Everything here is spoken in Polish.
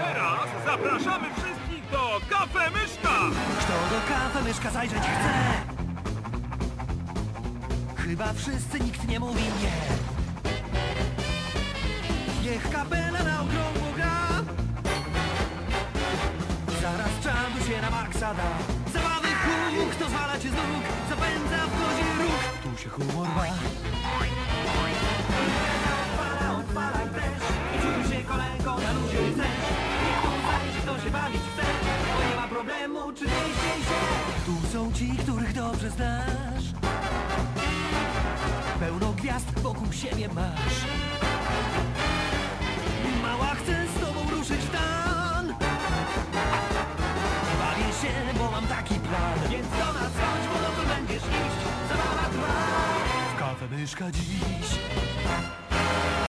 teraz zapraszamy wszystkich do Kafe Myszka! Kto do kawy myszka zajrzeć chce? Chyba wszyscy, nikt nie mówi nie. Niech kapela na okrągło gra. Zaraz czadu się na maksa da. Zabawy huk, to zwala cię z nóg, zapędza w kozi róg. Tu się humor ma. Problemu, czy się. Tu są ci, których dobrze znasz. Pełno gwiazd wokół siebie masz. Mała chcę z tobą ruszyć w. Bawię się, bo mam taki plan. Więc do nas chodź, bo dokąd będziesz iść. Zabawa trwa. W kafę myszka dziś.